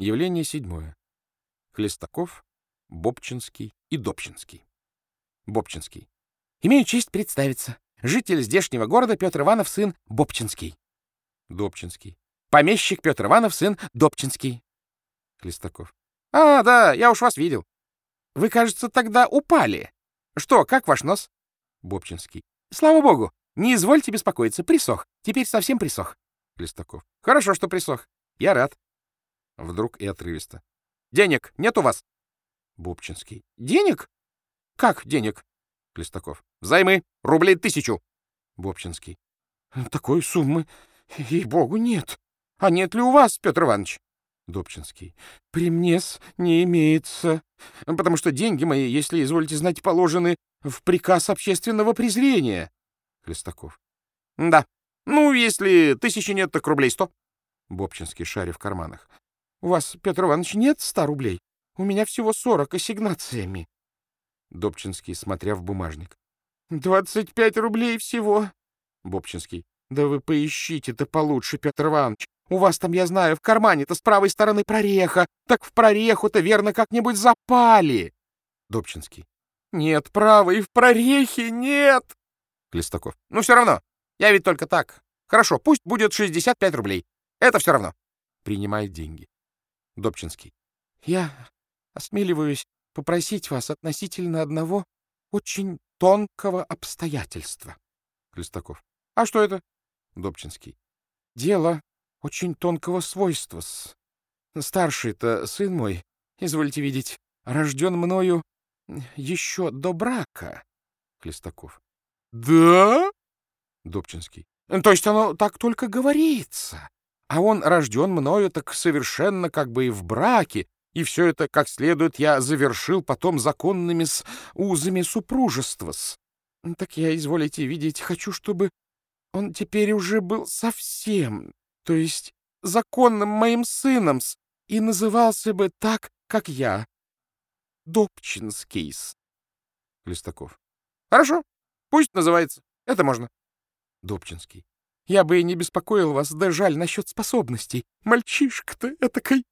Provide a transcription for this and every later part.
Явление седьмое. Хлестаков, Бобчинский и Добчинский. Бобчинский. Имею честь представиться. Житель здешнего города Петр Иванов, сын Бобчинский. Добчинский. Помещик Петр Иванов, сын Добчинский. Хлестаков. А, да, я уж вас видел. Вы, кажется, тогда упали. Что, как ваш нос? Бобчинский. Слава богу, не извольте беспокоиться, присох. Теперь совсем присох. Хлестаков. Хорошо, что присох. Я рад. Вдруг и отрывисто. Денег нет у вас? Бобчинский. Денег? Как денег? Хлестаков. Займы. Рублей тысячу. Бобчинский. Такой суммы, ей-богу, нет. А нет ли у вас, Петр Иванович? Добчинский. При мне-с не имеется. Потому что деньги мои, если изволите знать, положены в приказ общественного презрения. Хлестаков. Да. Ну, если тысячи нет, так рублей сто. Бобчинский, шаря в карманах. У вас, Петр Иванович, нет ста рублей? У меня всего сорок ассигнациями. Добчинский, смотря в бумажник. Двадцать пять рублей всего. Бобчинский. Да вы поищите-то получше, Петр Иванович. У вас там, я знаю, в кармане-то с правой стороны прореха. Так в прореху-то верно как-нибудь запали. Добчинский. Нет, правой в прорехе нет. Хлестаков. Ну, все равно. Я ведь только так. Хорошо, пусть будет 65 рублей. Это все равно. Принимает деньги. Добчинский. Я осмеливаюсь попросить вас относительно одного очень тонкого обстоятельства. Хлестаков. А что это? Добчинский. Дело очень тонкого свойства. -с. Старший-то сын мой, извольте видеть, рожден мною еще до брака. Хлестаков. Да? Добчинский. То есть оно так только говорится. А он рожден мною так совершенно как бы и в браке, и все это, как следует, я завершил потом законными с узами супружества. -с. Так я, изволите видеть, хочу, чтобы он теперь уже был совсем, то есть законным моим сыном, -с, и назывался бы так, как я. Добчинский. -с. Хлестаков. Хорошо, пусть называется. Это можно. Добчинский. Я бы и не беспокоил вас, да жаль насчет способностей. Мальчишка-то этакой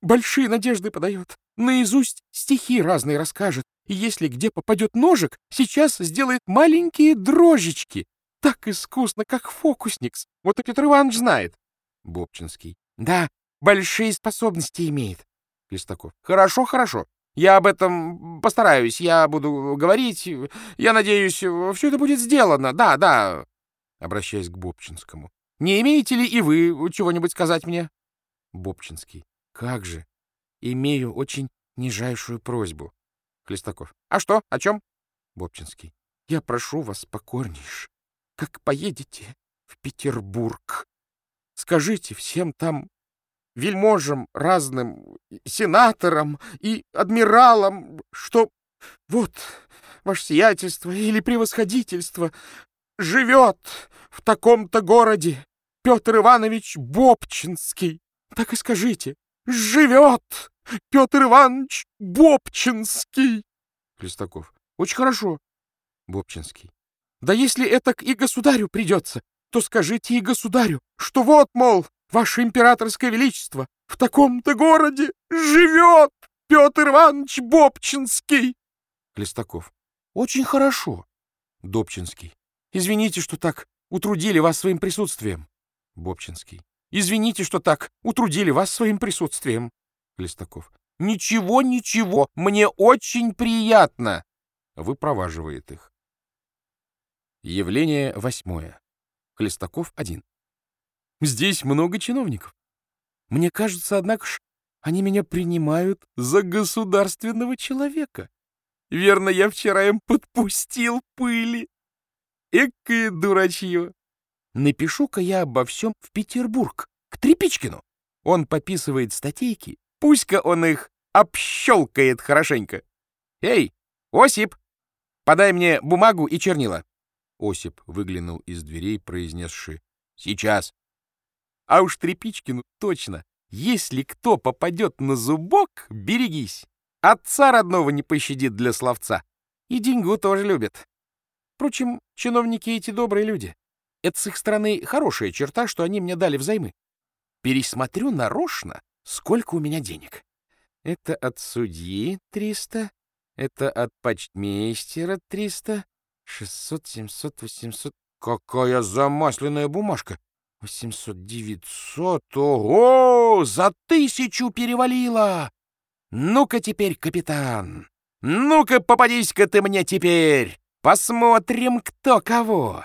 большие надежды подает. Наизусть стихи разные расскажет. И если где попадет ножик, сейчас сделает маленькие дрожечки. Так искусно, как фокусник. Вот и Петр Иванович знает. Бобчинский. Да, большие способности имеет. Листаков. Хорошо, хорошо. Я об этом постараюсь. Я буду говорить. Я надеюсь, все это будет сделано. Да, да. Обращаясь к Бобчинскому. Не имеете ли и вы чего-нибудь сказать мне? Бобчинский. Как же? Имею очень нижайшую просьбу. Хлестаков. А что? О чем? Бобчинский. Я прошу вас покорнейше, как поедете в Петербург, скажите всем там вельможам разным, сенаторам и адмиралам, что вот ваше сиятельство или превосходительство живет в таком-то городе Петр Иванович Бобчинский. Так и скажите, живет Петр Иванович Бобчинский. Хлестаков. Очень хорошо. Бобчинский. Да если это и государю придется, то скажите и государю, что вот, мол, ваше императорское величество, в таком-то городе живет Петр Иванович Бобчинский. Хлестаков. Очень хорошо. Добчинский. Извините, что так утрудили вас своим присутствием. Бобчинский. Извините, что так утрудили вас своим присутствием. Листаков. Ничего, ничего, мне очень приятно. Выпроваживает их. Явление восьмое. Хлестаков один. Здесь много чиновников. Мне кажется, однако ж, они меня принимают за государственного человека. Верно, я вчера им подпустил пыли. Экое дурачье. Напишу-ка я обо всем в Петербург, к Трепичкину. Он пописывает статейки, пусть-ка он их общелкает хорошенько. Эй, Осип, подай мне бумагу и чернила. Осип выглянул из дверей, произнесши «Сейчас». А уж Трепичкину точно. Если кто попадет на зубок, берегись. Отца родного не пощадит для словца. И деньгу тоже любят. Впрочем, чиновники эти добрые люди. Это с их стороны хорошая черта, что они мне дали взаймы. Пересмотрю нарочно, сколько у меня денег. Это от судьи 300, это от почтмейстера 300, 600, 700, 800. Какая замасленная бумажка! 800, 900, ого, за тысячу перевалило! Ну-ка теперь, капитан, ну-ка попадись-ка ты мне теперь! Посмотрим, кто кого!»